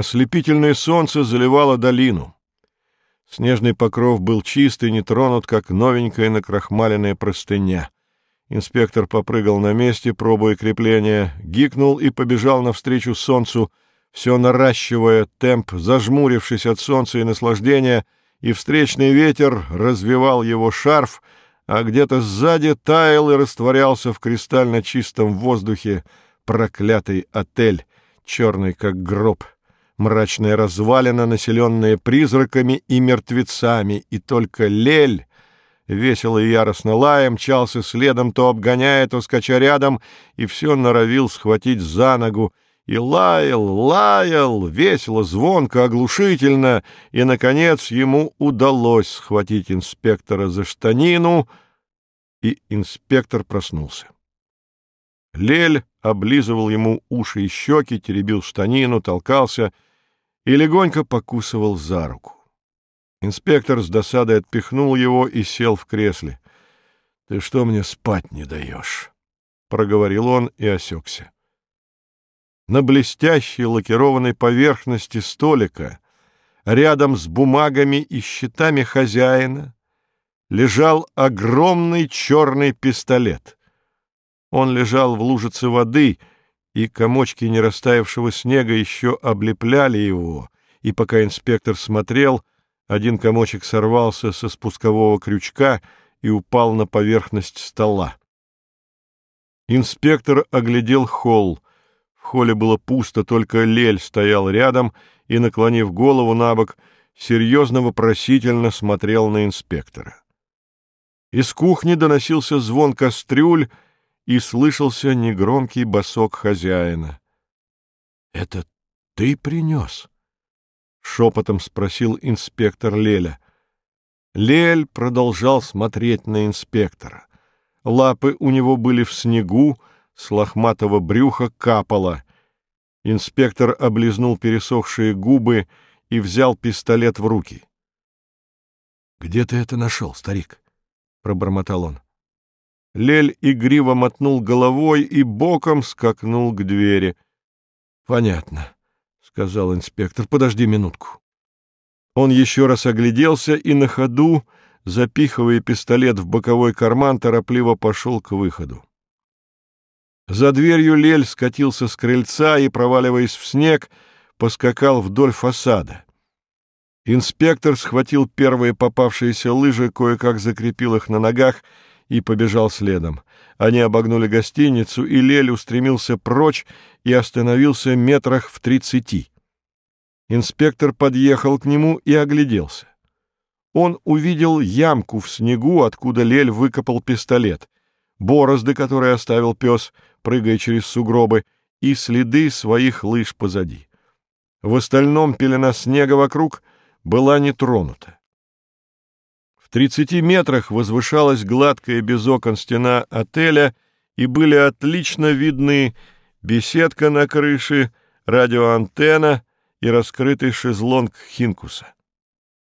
Ослепительное солнце заливало долину. Снежный покров был чист и не тронут, как новенькая накрахмаленная простыня. Инспектор попрыгал на месте, пробуя крепление, гикнул и побежал навстречу солнцу, все наращивая темп, зажмурившись от солнца и наслаждения, и встречный ветер развивал его шарф, а где-то сзади таял и растворялся в кристально чистом воздухе проклятый отель, черный как гроб, мрачная развалина, населенная призраками и мертвецами, и только Лель, весело и яростно лая, мчался следом, то обгоняя, то скача рядом, и все норовил схватить за ногу, и лаял, лаял, весело, звонко, оглушительно, и, наконец, ему удалось схватить инспектора за штанину, и инспектор проснулся. Лель облизывал ему уши и щеки, теребил штанину, толкался и легонько покусывал за руку. Инспектор с досадой отпихнул его и сел в кресле. — Ты что мне спать не даешь? — проговорил он и осекся. На блестящей лакированной поверхности столика, рядом с бумагами и счетами хозяина, лежал огромный черный пистолет. Он лежал в лужице воды, и комочки нерастаявшего снега еще облепляли его, и пока инспектор смотрел, один комочек сорвался со спускового крючка и упал на поверхность стола. Инспектор оглядел холл. В холле было пусто, только Лель стоял рядом и, наклонив голову на бок, серьезно-вопросительно смотрел на инспектора. Из кухни доносился звон кастрюль и слышался негромкий босок хозяина. — Это ты принес? — шепотом спросил инспектор Леля. Лель продолжал смотреть на инспектора. Лапы у него были в снегу, с лохматого брюха капало. Инспектор облизнул пересохшие губы и взял пистолет в руки. — Где ты это нашел, старик? — пробормотал он. Лель игриво мотнул головой и боком скакнул к двери. — Понятно, — сказал инспектор. — Подожди минутку. Он еще раз огляделся и на ходу, запихивая пистолет в боковой карман, торопливо пошел к выходу. За дверью Лель скатился с крыльца и, проваливаясь в снег, поскакал вдоль фасада. Инспектор схватил первые попавшиеся лыжи, кое-как закрепил их на ногах и побежал следом. Они обогнули гостиницу, и Лель устремился прочь и остановился метрах в тридцати. Инспектор подъехал к нему и огляделся. Он увидел ямку в снегу, откуда Лель выкопал пистолет, борозды, которые оставил пес — прыгая через сугробы, и следы своих лыж позади. В остальном пелена снега вокруг была не тронута. В тридцати метрах возвышалась гладкая без окон стена отеля, и были отлично видны беседка на крыше, радиоантенна и раскрытый шезлонг Хинкуса.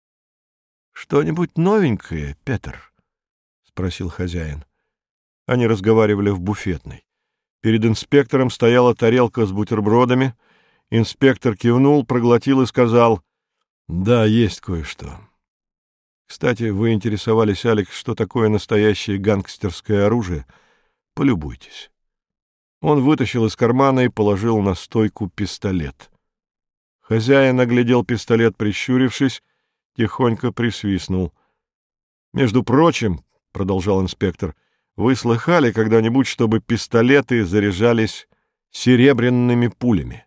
— Что-нибудь новенькое, Петр? — спросил хозяин. Они разговаривали в буфетной. Перед инспектором стояла тарелка с бутербродами. Инспектор кивнул, проглотил и сказал, «Да, есть кое-что». Кстати, вы интересовались, Алекс, что такое настоящее гангстерское оружие? Полюбуйтесь. Он вытащил из кармана и положил на стойку пистолет. Хозяин оглядел пистолет, прищурившись, тихонько присвистнул. «Между прочим, — продолжал инспектор, — вы слыхали когда-нибудь, чтобы пистолеты заряжались серебряными пулями?